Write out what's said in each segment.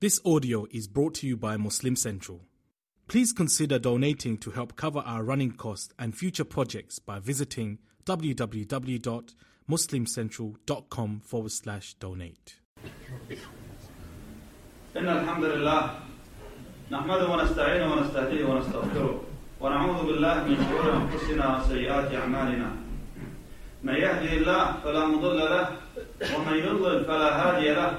This audio is brought to you by Muslim Central. Please consider donating to help cover our running costs and future projects by visiting www.muslimcentral.com forward slash donate. إن الحمد لله نحمده ونستعينه ونستهديه ونستغفره ونعوذ بالله من شرور أنفسنا وسيئات أعمالنا من يهده الله فلا مضل له ومن يضلل فلا هادي له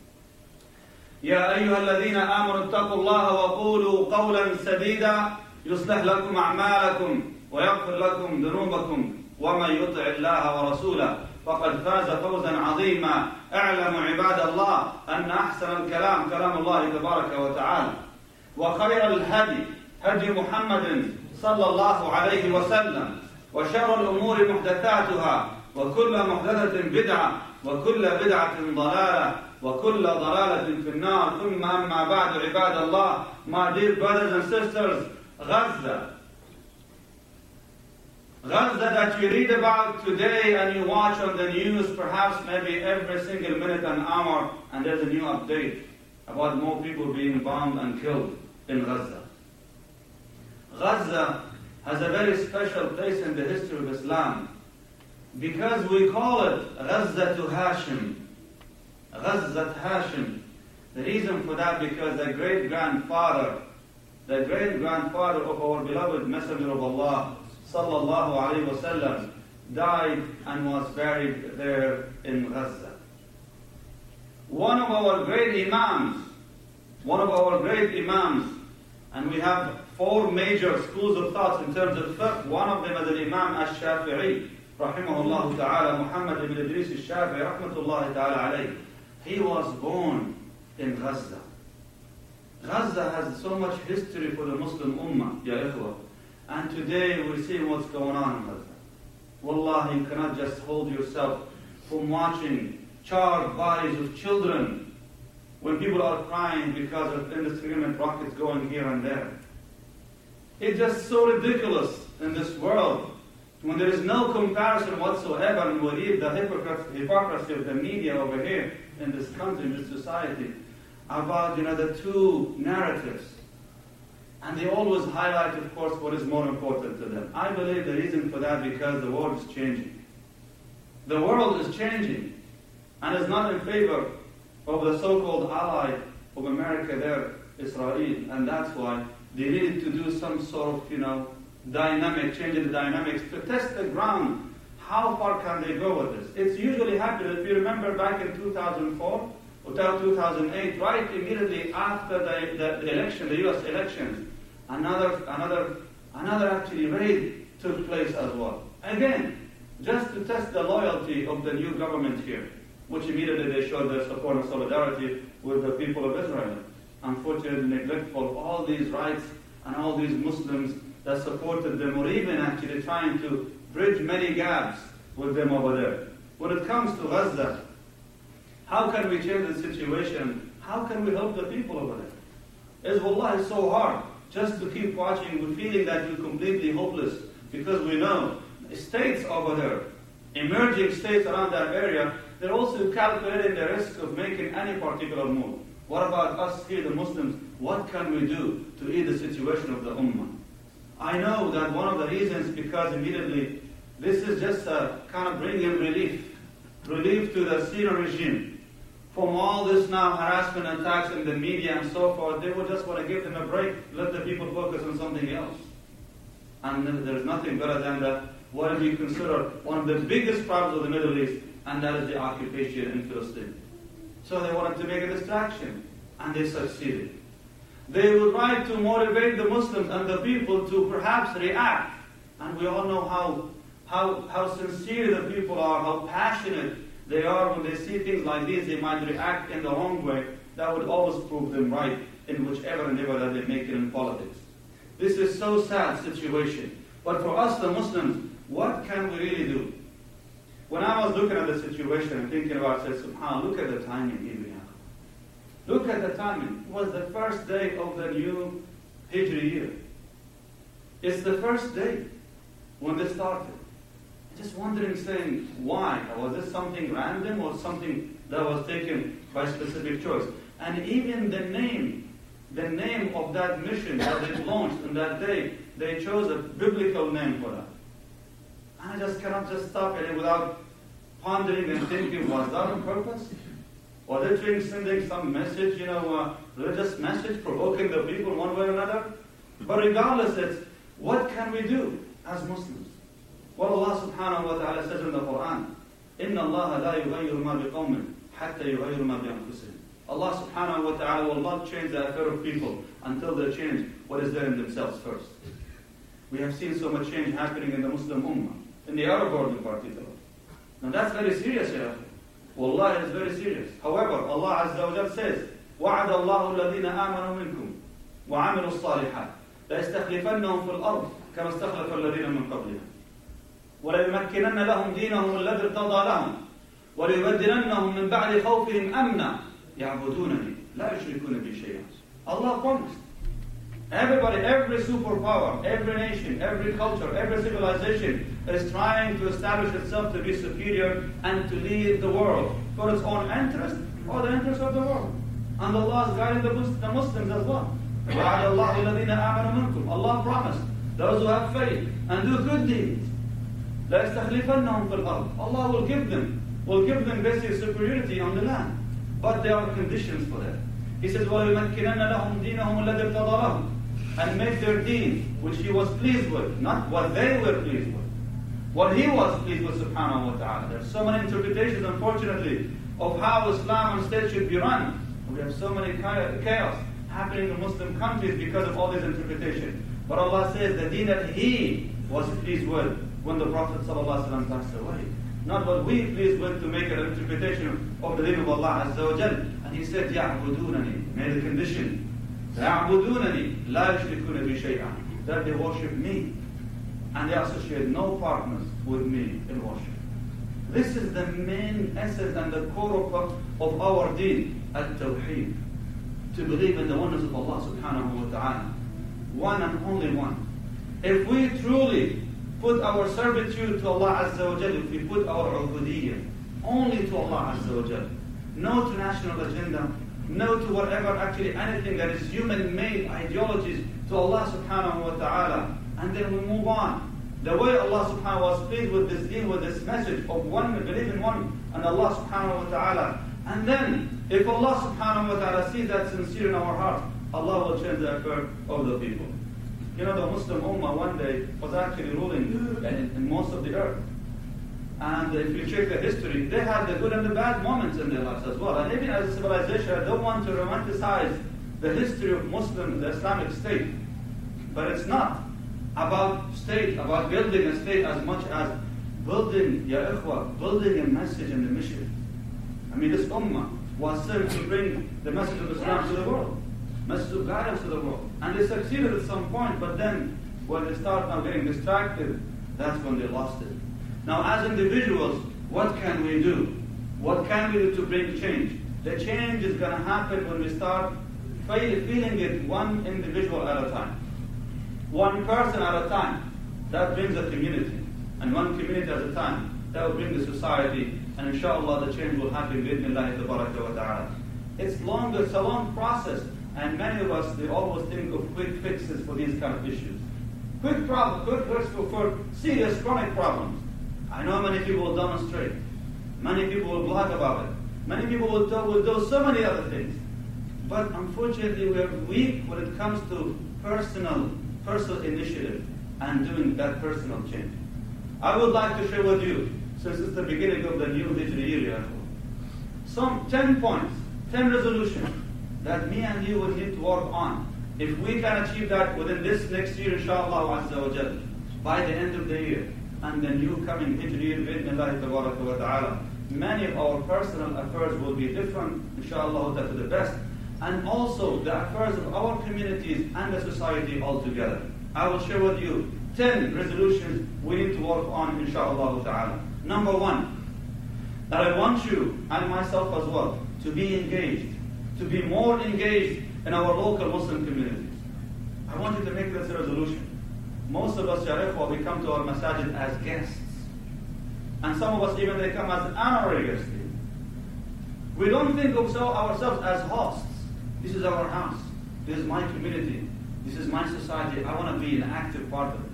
يا أيها الذين آمنوا اتقوا الله وقولوا قولا سديدا يصلح لكم أعمالكم ويغفر لكم ذنوبكم ومن يطع الله ورسوله فقد فاز فوزا عظيما. اعلموا عباد الله أن أحسن الكلام كلام الله تبارك وتعالى. وخير الهدي هدي محمد صلى الله عليه وسلم. وشر الأمور محدثاتها وكل محدثة بدعة وكل بدعة ضلالة. وكل ضلالة في النار ثم أما بعد عباد الله my dear brothers and sisters Gaza Gaza that you read about today and you watch on the news perhaps maybe every single minute and hour and there's a new update about more people being bombed and killed in Gaza Gaza has a very special place in the history of Islam because we call it Gaza to Hashim Ghazat Hashim. The reason for that because the great grandfather, the great grandfather of our beloved Messenger of Allah, sallallahu alaihi wasallam, died and was buried there in Gaza. One of our great imams, one of our great imams, and we have four major schools of thought in terms of fiqh. One of them is the Imam Ash-Shafi'i, rahimahullah ta'ala, Muhammad ibn Idris al-Shafi'i, rahmatullahi ta'ala alayhi. He was born in Gaza. Gaza has so much history for the Muslim Ummah, ya ikhwa. And today we see what's going on in Gaza. Wallahi, you cannot just hold yourself from watching charred bodies of children when people are crying because of indiscriminate rockets going here and there. It's just so ridiculous in this world when there is no comparison whatsoever and we read the hypocrisy of the media over here in this country, in this society, about you know the two narratives. And they always highlight, of course, what is more important to them. I believe the reason for that because the world is changing. The world is changing and is not in favor of the so-called ally of America there, Israel, and that's why they needed to do some sort of, you know, dynamic, change in the dynamics to test the ground how far can they go with this? It's usually happened, if you remember back in 2004 or 2008, right immediately after the, the, the election, the US elections, another, another, another actually raid took place as well. Again, just to test the loyalty of the new government here, which immediately they showed their support and solidarity with the people of Israel. Unfortunately, neglectful of all these rights and all these Muslims that supported them, or even actually trying to bridge many gaps with them over there. When it comes to Gaza, how can we change the situation? How can we help the people over there? It's wallahi so hard just to keep watching with feeling that you're completely hopeless because we know states over there, emerging states around that area, they're also calculating the risk of making any particular move. What about us here, the Muslims? What can we do to ease the situation of the Ummah? I know that one of the reasons because immediately this is just a kind of bringing relief, relief to the Syrian regime from all this now harassment attacks in the media and so forth. They would just want to give them a break, let the people focus on something else. And there's nothing better than that. What we consider one of the biggest problems of the Middle East, and that is the occupation in Palestine. So they wanted to make a distraction, and they succeeded. They will try to motivate the Muslims and the people to perhaps react. And we all know how, how, how sincere the people are, how passionate they are when they see things like this. They might react in the wrong way. That would always prove them right in whichever endeavor that they make in politics. This is so sad situation. But for us, the Muslims, what can we really do? When I was looking at the situation and thinking about it, I said, SubhanAllah, look at the timing here. Look at the timing. It was the first day of the new Hijri year. It's the first day when they started. Just wondering, saying, why? Was this something random or something that was taken by specific choice? And even the name, the name of that mission that they launched on that day, they chose a biblical name for that. And I just cannot just stop it without pondering and thinking, was that on purpose? Was it doing sending some message, you know, uh, religious message, provoking the people one way or another? But regardless, it's what can we do as Muslims? What Allah subhanahu wa ta'ala says in the Quran, إِنَّ اللَّهَ لَا يُغَيِّرُ مَا بِقَوْمٍ حَتَّى يُغَيِّرُ مَا بِأَنفُسِهِمْ Allah subhanahu wa ta'ala will not change the affair of people until they change what is there in themselves first. We have seen so much change happening in the Muslim Ummah, in the Arab world in particular. Now that's very serious, ya Wallah, it's very serious. However, Allah Azza wa says, وعد الله الذين آمنوا منكم وعملوا الصالحات ليستخلفنهم في الأرض كما استخلف الذين من قبلهم وليمكنن لهم دينهم الذي ارتضى لهم وليبدلنهم من بعد خوفهم أمنا يعبدونني لا يشركون بي شيئا Allah promised. Everybody, every superpower, every nation, every culture, every civilization is trying to establish itself to be superior and to lead the world for its own interest or the interest of the world. And Allah is guiding the, Muslims as well. Allah promised those who have faith and do good deeds. Allah will give them, will give them basic superiority on the land. But there are conditions for that. He says, وَلَيُمَكِّنَنَّ لَهُمْ دِينَهُمُ الَّذِي ارْتَضَى لَهُمْ and make their deen, which he was pleased with, not what they were pleased with. What he was pleased with, subhanahu wa ta'ala. There's so many interpretations, unfortunately, of how Islam and state should be run. We have so many chaos happening in Muslim countries because of all these interpretations. But Allah says the deen that he was pleased with when the Prophet ﷺ passed away. Not what we pleased with to make an interpretation of the deen of Allah Azza wa Jal. And he said, يَعْبُدُونَنِي Made a condition يعبدونني لا يشركون بي شيئا that they worship me and they associate no partners with me in worship. This is the main essence and the core of, of our deen, at-tawheed. To believe in the oneness of Allah subhanahu wa ta'ala. One and only one. If we truly put our servitude to Allah Azza wa Jal, if we put our ubudiyyah only to Allah Azza wa Jal, no to national agenda, no to whatever, actually anything that is human-made ideologies to Allah subhanahu wa ta'ala. And then we move on. The way Allah subhanahu wa ta'ala was pleased with this deen, with this message of one, believe in one, and Allah subhanahu wa ta'ala. And then, if Allah subhanahu wa ta'ala sees that sincere in our heart, Allah will change the affair of the people. You know, the Muslim Ummah one day was actually ruling in, in most of the earth. And if you check the history, they had the good and the bad moments in their lives as well. And even as a civilization, I don't want to romanticize the history of Muslim, the Islamic State. But it's not about state, about building a state as much as building, ya ikhwa, building a message and a mission. I mean, this ummah was sent to bring the message of Islam to the world, message of guidance to the world. And they succeeded at some point, but then when they start now getting distracted, that's when they lost it. Now, as individuals, what can we do? What can we do to bring change? The change is going to happen when we start feeling it one individual at a time, one person at a time. That brings a community, and one community at a time. That will bring the society, and inshallah the change will happen. It's long, it's a long process, and many of us they always think of quick fixes for these kind of issues. Quick problem, quick fixes for serious chronic problems. I know many people will demonstrate. Many people will blog about it. Many people will do, will do so many other things. But unfortunately, we are weak when it comes to personal, personal initiative and doing that personal change. I would like to share with you, since it's the beginning of the new Hijri year, some 10 points, 10 resolutions that me and you will need to work on. If we can achieve that within this next year, inshallah, by the end of the year, and the new coming Hijri bi'idhnillahi wa ta'ala. Many of our personal affairs will be different, inshallah, to the best. and also the affairs of our communities and the society altogether. I will share with you 10 resolutions we need to work on, inshallah ta'ala. Number one, that I want you and myself as well to be engaged, to be more engaged in our local Muslim communities. I want you to make this a resolution. Most of us, ya ikhwa, we come to our masajid as guests. And some of us even they come as honorary guests. We don't think of ourselves as hosts. This is our house. This is my community. This is my society. I want to be an active part of it.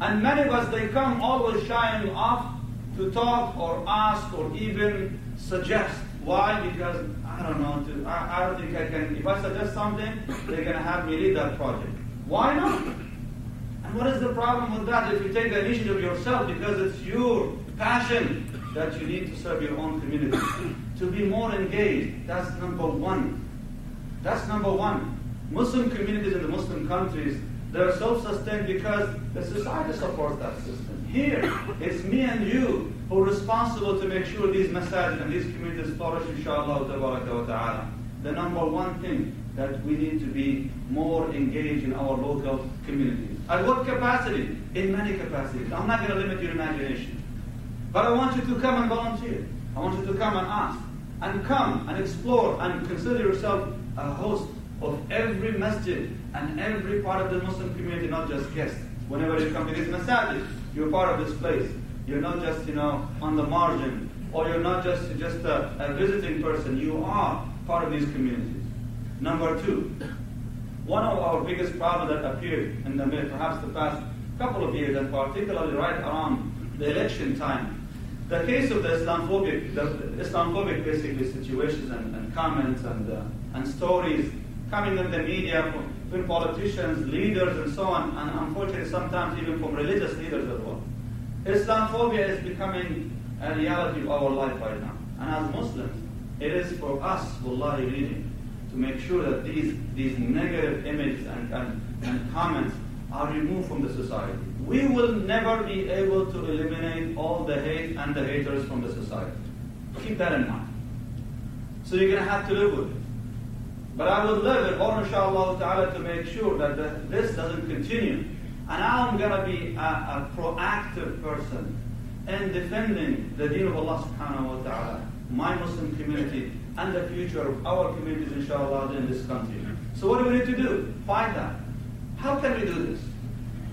And many of us, they come always shying off to talk or ask or even suggest. Why? Because I don't know. To, I, I don't think I can. If I suggest something, they're going to have me lead that project. Why not? And what is the problem with that? If you take the initiative yourself because it's your passion that you need to serve your own community, to be more engaged, that's number one. That's number one. Muslim communities in the Muslim countries, they're self-sustained because the society supports that system. Here, it's me and you who are responsible to make sure these masajid and these communities flourish, inshallah. The number one thing that we need to be more engaged in our local communities. At what capacity? In many capacities. I'm not going to limit your imagination. But I want you to come and volunteer. I want you to come and ask. And come and explore and consider yourself a host of every masjid and every part of the Muslim community, not just guests. Whenever you come to this masjid, you're part of this place. You're not just, you know, on the margin, or you're not just, just a, a visiting person. You are part of these communities. Number two, one of our biggest problems that appeared in the perhaps the past couple of years, and particularly right around the election time, the case of the Islamophobic, the Islamophobic basically situations and, and comments and, uh, and stories coming in the media from, from politicians, leaders, and so on, and unfortunately sometimes even from religious leaders as well. Islamophobia is becoming a reality of our life right now. And as Muslims, it is for us, wallahi, really, to make sure that these, these negative images and, and, and comments are removed from the society. We will never be able to eliminate all the hate and the haters from the society. Keep that in mind. So you're going to have to live with it. But I will live it, or inshallah ta'ala, to make sure that the, this doesn't continue. And I'm going to be a, a proactive person in defending the deen of Allah subhanahu wa ta'ala, my Muslim community, and the future of our communities, inshallah, in this country. So what do we need to do? Find that. How can we do this?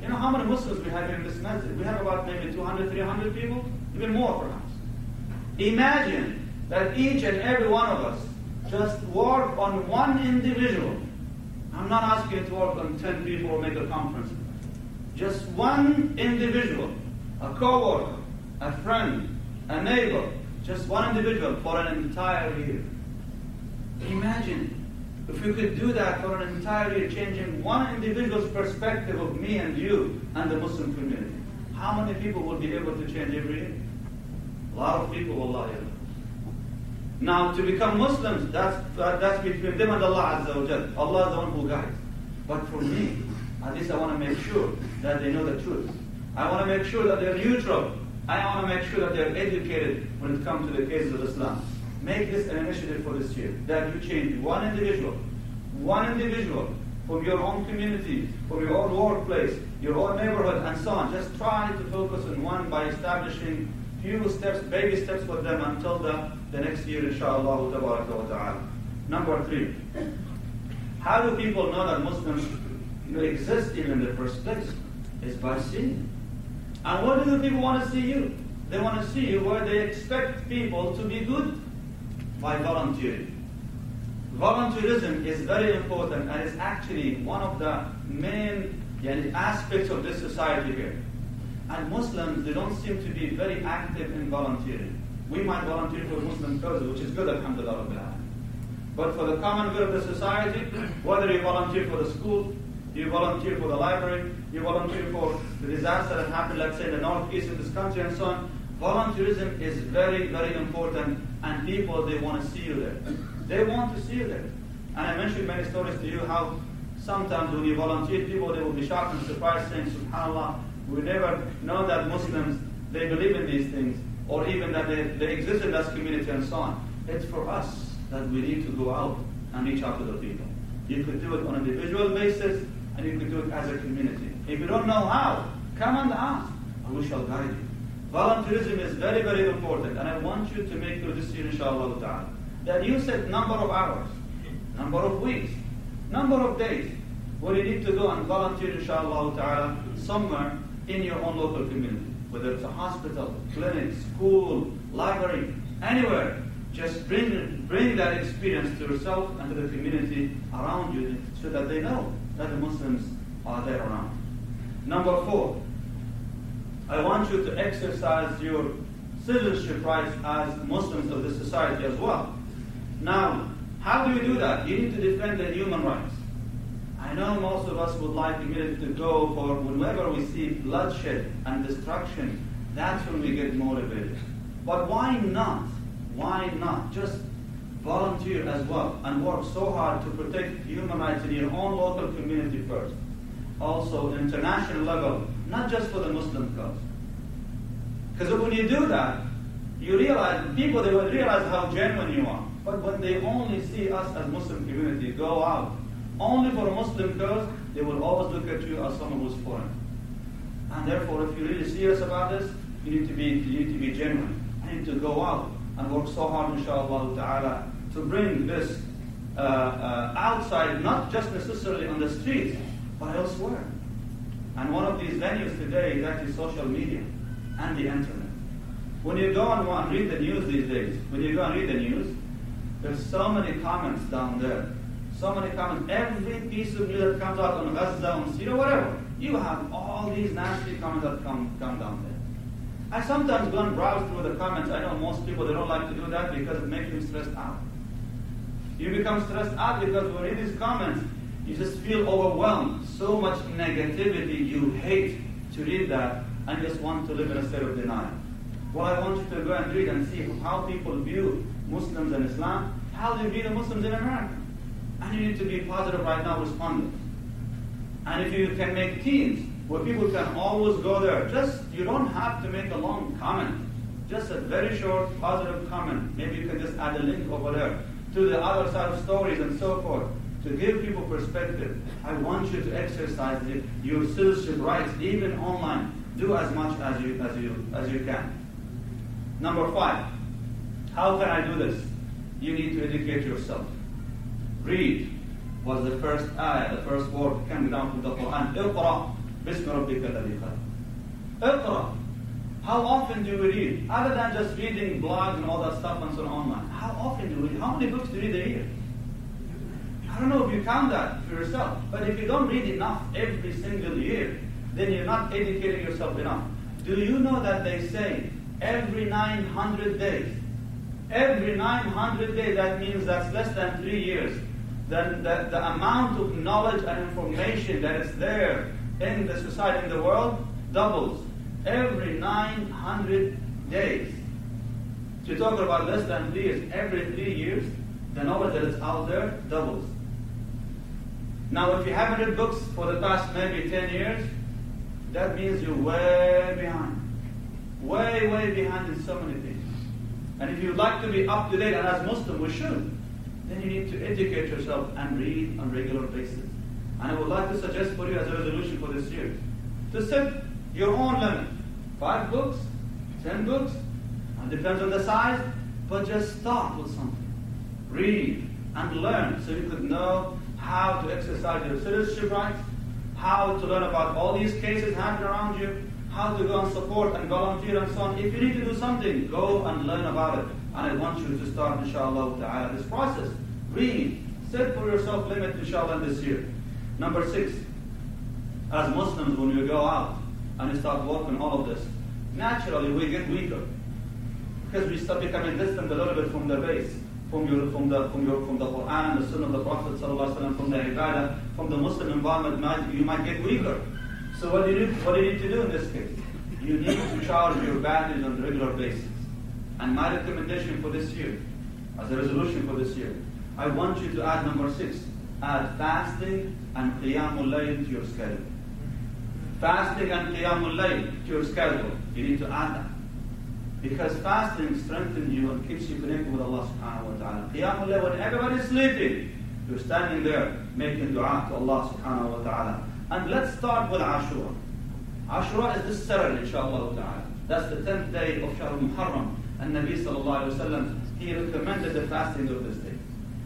You know how many Muslims we have in this masjid? We have about maybe 200, 300 people, even more perhaps. Imagine that each and every one of us just work on one individual. I'm not asking you to work on 10 people or make a conference. Just one individual, a co-worker, a friend, a neighbor, just one individual for an entire year. Imagine if we could do that for an entire year, changing one individual's perspective of me and you and the Muslim community. How many people will be able to change every year? A lot of people, Allah. Now, to become Muslims, that's, that's between them and Allah Azza wa. Allah is the one who guides. But for me, at least I want to make sure that they know the truth. I want to make sure that they're neutral. I want to make sure that they're educated when it comes to the cases of Islam. Make this an initiative for this year. That you change one individual, one individual from your own community, from your own workplace, your own neighborhood, and so on. Just try to focus on one by establishing few steps, baby steps for them until the, the next year, inshallah ta'ala. Number three. How do people know that Muslims you know, exist even in the first place? Is by seeing. And what do the people want to see you? They want to see you where they expect people to be good by volunteering. Volunteerism is very important and it's actually one of the main aspects of this society here. And Muslims, they don't seem to be very active in volunteering. We might volunteer for Muslim causes, which is good, alhamdulillah. But for the common good of the society, whether you volunteer for the school, you volunteer for the library, you volunteer for the disaster that happened, let's say, in the northeast of this country and so on, volunteerism is very, very important and people, they want to see you there. They want to see you there. And I mentioned many stories to you how sometimes when you volunteer, people, they will be shocked and surprised saying, subhanAllah, we never know that Muslims, they believe in these things, or even that they, they exist in this community and so on. It's for us that we need to go out and reach out to the people. You could do it on an individual basis, and you could do it as a community. If you don't know how, come and ask, and we shall guide you. Volunteerism is very, very important, and I want you to make your decision, inshallah ta'ala. That you set number of hours, number of weeks, number of days, where you need to go and volunteer, inshallah ta'ala, somewhere in your own local community. Whether it's a hospital, clinic, school, library, anywhere. Just bring, bring that experience to yourself and to the community around you so that they know that the Muslims are there around. Number four, I want you to exercise your citizenship rights as Muslims of this society as well. Now, how do you do that? You need to defend the human rights. I know most of us would like immediately to go for whenever we see bloodshed and destruction, that's when we get motivated. But why not? Why not just volunteer as well and work so hard to protect human rights in your own local community first? Also, international level, not just for the Muslim cause. Because when you do that, you realize, people, they will realize how genuine you are. But when they only see us as Muslim community go out only for a Muslim cause, they will always look at you as someone who's foreign. And therefore, if you're really serious about this, you need to be, you need to be genuine. You need to go out and work so hard, inshallah ta'ala, to bring this uh, uh, outside, not just necessarily on the streets, but elsewhere. And one of these venues today is actually social media and the internet. When you go and read the news these days, when you go and read the news, there's so many comments down there so many comments. Every piece of news that comes out on Gaza, on Syria, whatever, you have all these nasty comments that come, come down there. I sometimes go and browse through the comments. I know most people, they don't like to do that because it makes them stressed out. You become stressed out because when you read these comments, you just feel overwhelmed. So much negativity, you hate to read that and just want to live in a state of denial. Well, I want you to go and read and see how people view Muslims and Islam. How do you view the Muslims in America? And you need to be positive right now respondent. And if you can make teams where people can always go there, just you don't have to make a long comment. Just a very short positive comment. Maybe you can just add a link over there to the other side of stories and so forth to give people perspective. I want you to exercise your citizenship rights, even online. Do as much as you as you as you can. Number five, how can I do this? You need to educate yourself. Read was the first ayah, the first word coming down from the Quran. Iqra, bismi Iqra. How often do you read? Other than just reading blogs and all that stuff and so on online. How often do you read? How many books do you read a year? I don't know if you count that for yourself, but if you don't read enough every single year, then you're not educating yourself enough. Do you know that they say every 900 days, every 900 days, that means that's less than three years, then the, the amount of knowledge and information that is there in the society, in the world, doubles every 900 days. So you're talking about less than three years. Every three years, the knowledge that is out there doubles. Now, if you haven't read books for the past maybe 10 years, that means you're way behind. Way, way behind in so many things. And if you'd like to be up to date, and as Muslim we should, then you need to educate yourself and read on a regular basis. And I would like to suggest for you as a resolution for this year to set your own limit. Five books, ten books, and depends on the size, but just start with something. Read and learn so you could know how to exercise your citizenship rights, how to learn about all these cases happening around you, how to go and support and volunteer and so on. If you need to do something, go and learn about it. And I want you to start, inshallah ta'ala, this process. Read. Set for yourself limit, inshallah, this year. Number six, as Muslims, when we go out and we start working all of this, naturally we get weaker. Because we start becoming distant a little bit from the base, from your from the from your from the Quran, the Sunnah of the Prophet, وسلم, from the Ibadah, from the Muslim environment, you might get weaker. So what do you need, what do you need to do in this case? You need to charge your batteries on a regular basis. And my recommendation for this year, as a resolution for this year, I want you to add number six, add fasting and qiyamul layl to your schedule. Fasting and qiyamul layl to your schedule. You need to add that. Because fasting strengthens you and keeps you connected with Allah subhanahu wa ta'ala. Qiyamul layl, when everybody's sleeping, You're standing there making dua to Allah subhanahu wa ta'ala. And let's start with Ashura. Ashura is this Saturday, inshallah ta'ala. That's the 10th day of Shahr Muharram. And Nabi sallallahu alayhi wa sallam, he recommended the fasting of this.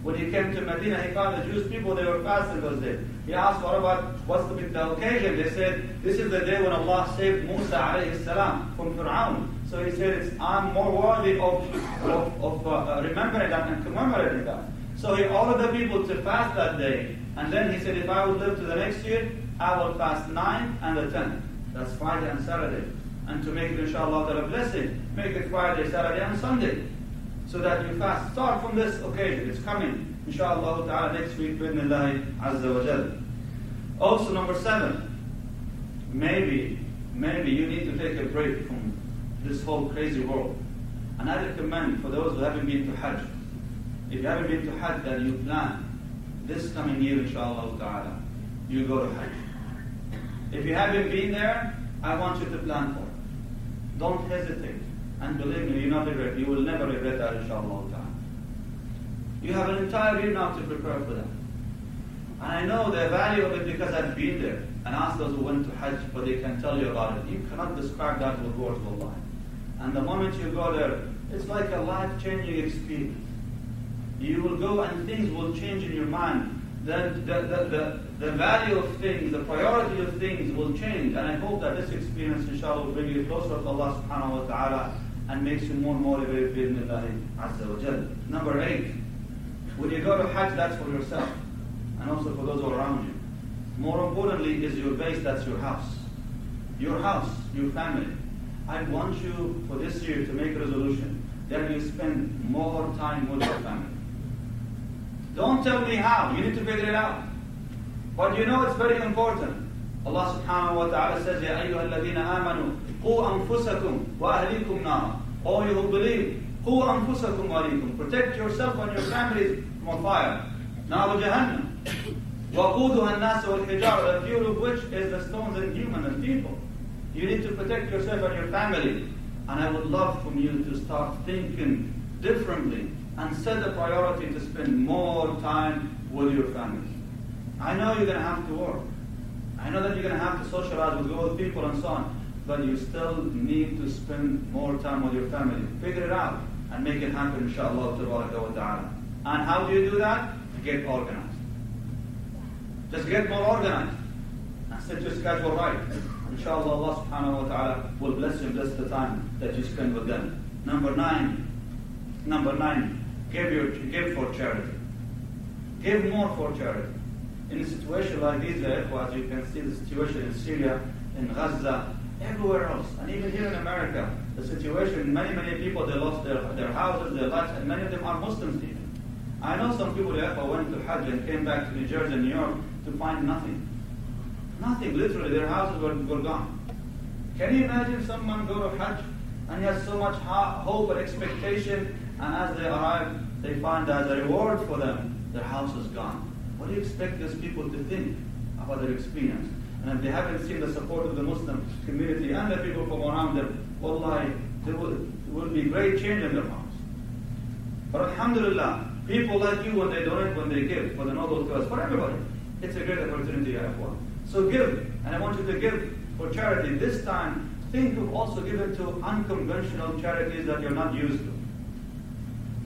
When he came to Medina, he found the Jewish people, they were fasting those days. He asked, what about, what's the, the occasion? They said, this is the day when Allah saved Musa alayhi salam from Fir'aun. So he said, it's, I'm more worthy of, of, of uh, remembering that and commemorating that. So he ordered the people to fast that day. And then he said, if I would live to the next year, I will fast 9 and the 10th. That's Friday and Saturday. And to make it, inshallah, a blessing, make it Friday, Saturday, and Sunday so that you fast. Start from this occasion. It's coming, inshallah ta'ala, next week, bi'idhnillahi azza wa jal. Also, number seven, maybe, maybe you need to take a break from this whole crazy world. And I recommend for those who haven't been to Hajj, if you haven't been to Hajj, then you plan this coming year, inshallah ta'ala, you go to Hajj. If you haven't been there, I want you to plan for it. Don't hesitate. And believe me, you, not regret, you will never regret that, inshallah. You have an entire year now to prepare for that. And I know the value of it because I've been there and asked those who went to Hajj, but they can tell you about it. You cannot describe that with words Allah. And the moment you go there, it's like a life-changing experience. You will go and things will change in your mind. The, the, the, the, the value of things, the priority of things will change. And I hope that this experience, inshallah, will bring you closer to Allah subhanahu wa ta'ala and makes you more motivated bi'idhnillahi azza wa jal. Number eight, when you go to Hajj, that's for yourself and also for those around you. More importantly is your base, that's your house. Your house, your family. I want you for this year to make a resolution that you spend more time with your family. Don't tell me how, you need to figure it out. But you know it's very important. Allah subhanahu wa ta'ala says, Ya ayyuha alladhina amanu قُوا أَنفُسَكُمْ وَأَهْلِيكُمْ نَارًا All you who believe, قُوا أَنفُسَكُمْ وَأَهْلِيكُمْ Protect yourself and your families from a fire. نار جهنم وقودها الناس والحجارة, the fuel of which is the stones and human and people. You need to protect yourself and your family. And I would love from you to start thinking differently and set a priority to spend more time with your family. I know you're going to have to work. I know that you're going to have to socialize with good people and so on but you still need to spend more time with your family. Figure it out and make it happen, inshallah wa ta'ala. And how do you do that? Get organized. Just get more organized and set your schedule right. Inshallah, Allah subhanahu wa ta'ala will bless you, bless the time that you spend with them. Number nine, number nine, give, your, give for charity. Give more for charity. In a situation like this, eh, as you can see the situation in Syria, in Gaza, everywhere else, and even here in America, the situation, many, many people, they lost their, their houses, their lives, and many of them are Muslims even. I know some people who went to Hajj and came back to New Jersey and New York to find nothing. Nothing, literally, their houses were, were gone. Can you imagine someone go to Hajj and he has so much hope and expectation, and as they arrive, they find that as a reward for them, their house is gone. What do you expect these people to think about their experience? And if they haven't seen the support of the Muslim community and the people from around them, wallahi, there will, will be great change in their hearts. But alhamdulillah, people like you when they donate, when they give for the noble cause, for everybody, it's a great opportunity. So give, and I want you to give for charity. This time, think of also giving to unconventional charities that you're not used to.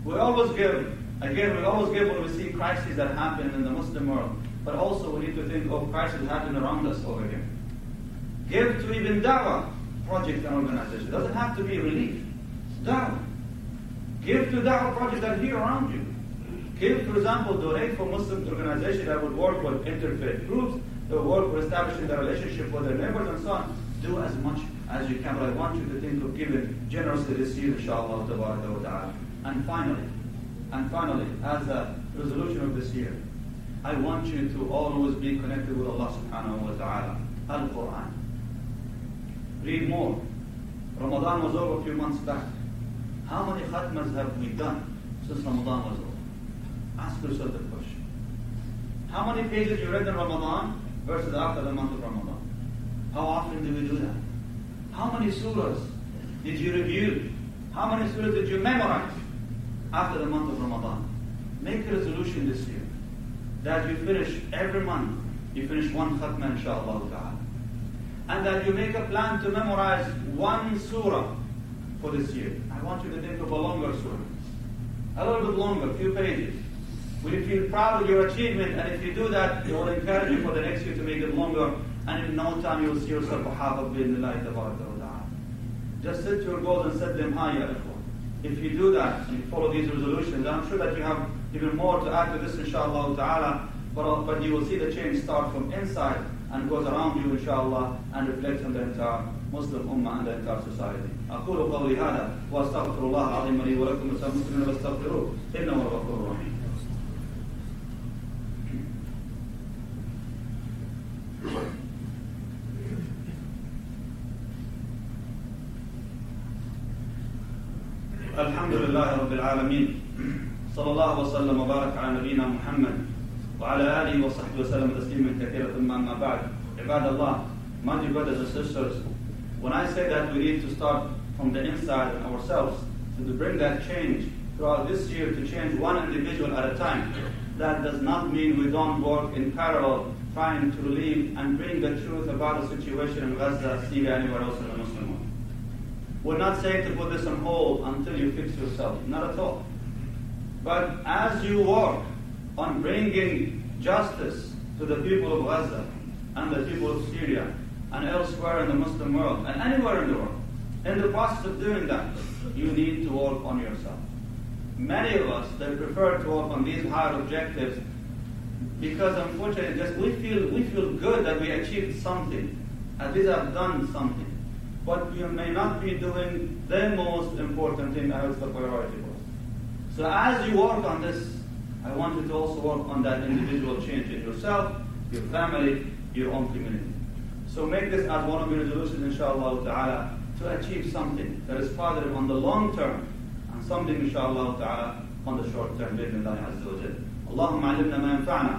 We always give, again, we always give when we see crises that happen in the Muslim world. But also we need to think of crises happening around us over here. Give to even da'wah project and organization. It doesn't have to be relief. It's Da'wah. Give to da'wah projects that are here around you. Give, for example, donate for Muslim organizations that would work with interfaith groups, that would work with establishing the relationship with their neighbors and so on. Do as much as you can, but I want you to think of giving generously this year, inshallah, ta'ala. And finally, and finally, as a resolution of this year, I want you to always be connected with Allah subhanahu wa ta'ala. Al-Quran. Read more. Ramadan was over a few months back. How many khatmas have we done since Ramadan was over? Ask yourself the question. How many pages you read in Ramadan versus after the month of Ramadan? How often do we do that? How many surahs did you review? How many surahs did you memorize after the month of Ramadan? Make a resolution this year that you finish every month, you finish one khatma inshallah ta'ala. And that you make a plan to memorize one surah for this year. I want you to think of a longer surah. A little bit longer, a few pages. Will you feel proud of your achievement? And if you do that, it will encourage you for the next year to make it longer. And in no time, you will see yourself a half ta'ala. Just set your goals and set them high, ya If you do that you follow these resolutions, I'm sure that you have even more to add to this, inshallah ta'ala. But, but you will see the change start from inside and goes around you, inshallah, and reflects on the entire Muslim Ummah and the entire society. أقول قولي هذا وأستغفر الله العظيم لي ولكم ولسائر المسلمين فاستغفروه إنه هو الغفور الرحيم. الحمد لله رب العالمين صلى الله وسلم وبارك على نبينا محمد وعلى آله وصحبه وسلم تسليما كثيرا ثم أما بعد عباد الله my dear brothers and sisters when I say that we need to start from the inside ourselves to bring that change throughout this year to change one individual at a time that does not mean we don't work in parallel trying to relieve and bring the truth about the situation in Gaza, Syria, anywhere else in the Muslim world. We're not saying to put this on hold until you fix yourself, not at all. But as you work on bringing justice to the people of Gaza and the people of Syria and elsewhere in the Muslim world and anywhere in the world, in the process of doing that, you need to work on yourself. Many of us, they prefer to work on these higher objectives because unfortunately just we feel we feel good that we achieved something, at least I've done something. But you may not be doing the most important thing as the priority. So as you work on this, I want you to also work on that individual change in yourself, your family, your own community. So make this as one of your resolutions, inshallah ta'ala, to achieve something that is positive on the long term and something, inshallah ta'ala, on the short term, بإذن الله عز وجل. اللهم علمنا ما ينفعنا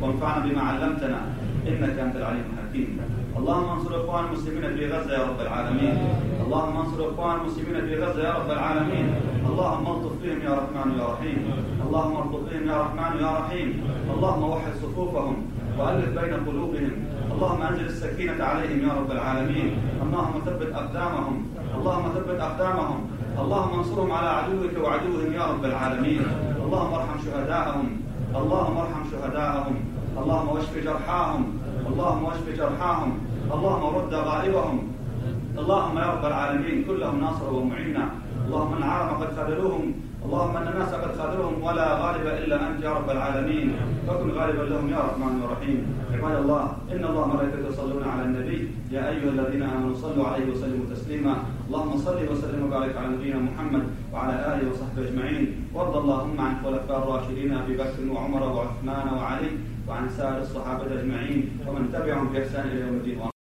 وانفعنا بما علمتنا انك انت العليم الحكيم اللهم انصر اخوان المسلمين في غزه يا رب العالمين اللهم انصر إخوان المسلمين في غزة يا رب العالمين. اللهم الطف بهم يا رحمن يا رحيم. اللهم ارطف بهم يا رحمن يا رحيم. اللهم وحد صفوفهم وألف بين قلوبهم. اللهم أنزل السكينة عليهم يا رب العالمين. اللهم ثبت أقدامهم. اللهم ثبت أقدامهم. اللهم انصرهم على عدوك وعدوهم يا رب العالمين. اللهم ارحم شهداءهم. اللهم ارحم شهداءهم. اللهم واشف جرحاهم. اللهم واشف جرحاهم. اللهم رد غائبهم. اللهم يا رب العالمين كلهم ناصرا ومعينا اللهم إن عالم قد خذلوهم اللهم إن الناس قد خذلوهم ولا غالب إلا أنت يا رب العالمين. فكن غالبا لهم يا رحمن الرحيم. عباد الله إن الله ملائكته يصلون على النبي. يا أيها الذين آمنوا صلوا عليه وسلموا تسليما. اللهم صل وسلم وبارك على نبينا محمد وعلى آله وصحبه أجمعين. وارض اللهم عن الخلفاء الراشدين أبي بكر وعمر وعثمان وعلي وعن سائر الصحابة أجمعين. ومن تبعهم بإحسان إلى يوم الدين.